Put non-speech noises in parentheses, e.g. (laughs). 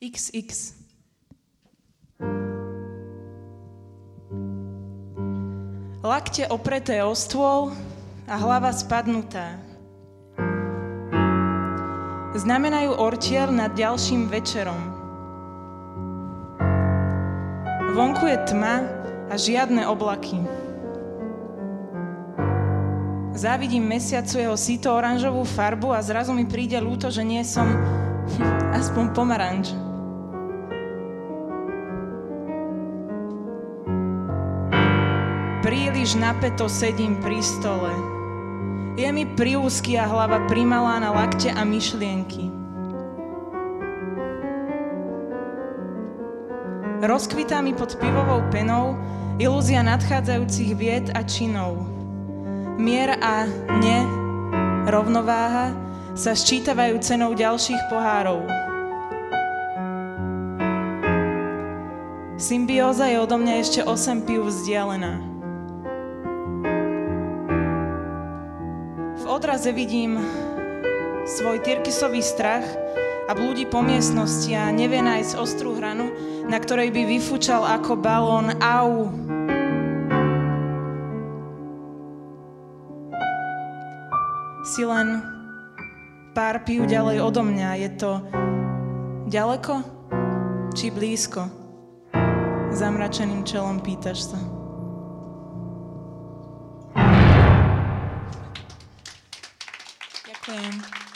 XX. Lakte opreté o stôl a hlava spadnutá. Znamenajú ortier nad ďalším večerom. Vonku je tma a žiadne oblaky. Závidím mesiacu jeho síto oranžovú farbu a zrazu mi príde ľúto, že nie som (laughs) aspoň pomaranč. Príliš napeto sedím pri stole. Je mi priúzky a hlava primalá na lakte a myšlienky. Rozkvitá mi pod pivovou penou ilúzia nadchádzajúcich vied a činov. Mier a ne, rovnováha sa sčítavajú cenou ďalších pohárov. Symbióza je odo mňa ešte 8 piv vzdialená. Odraze vidím svoj tyrkysový strach a blúdi po miestnosti a nevie nájsť ostrú hranu, na ktorej by vyfúčal ako balón au. Si len pár pív ďalej odo mňa. Je to ďaleko či blízko? Zamračeným čelom pýtaš sa. Awesome.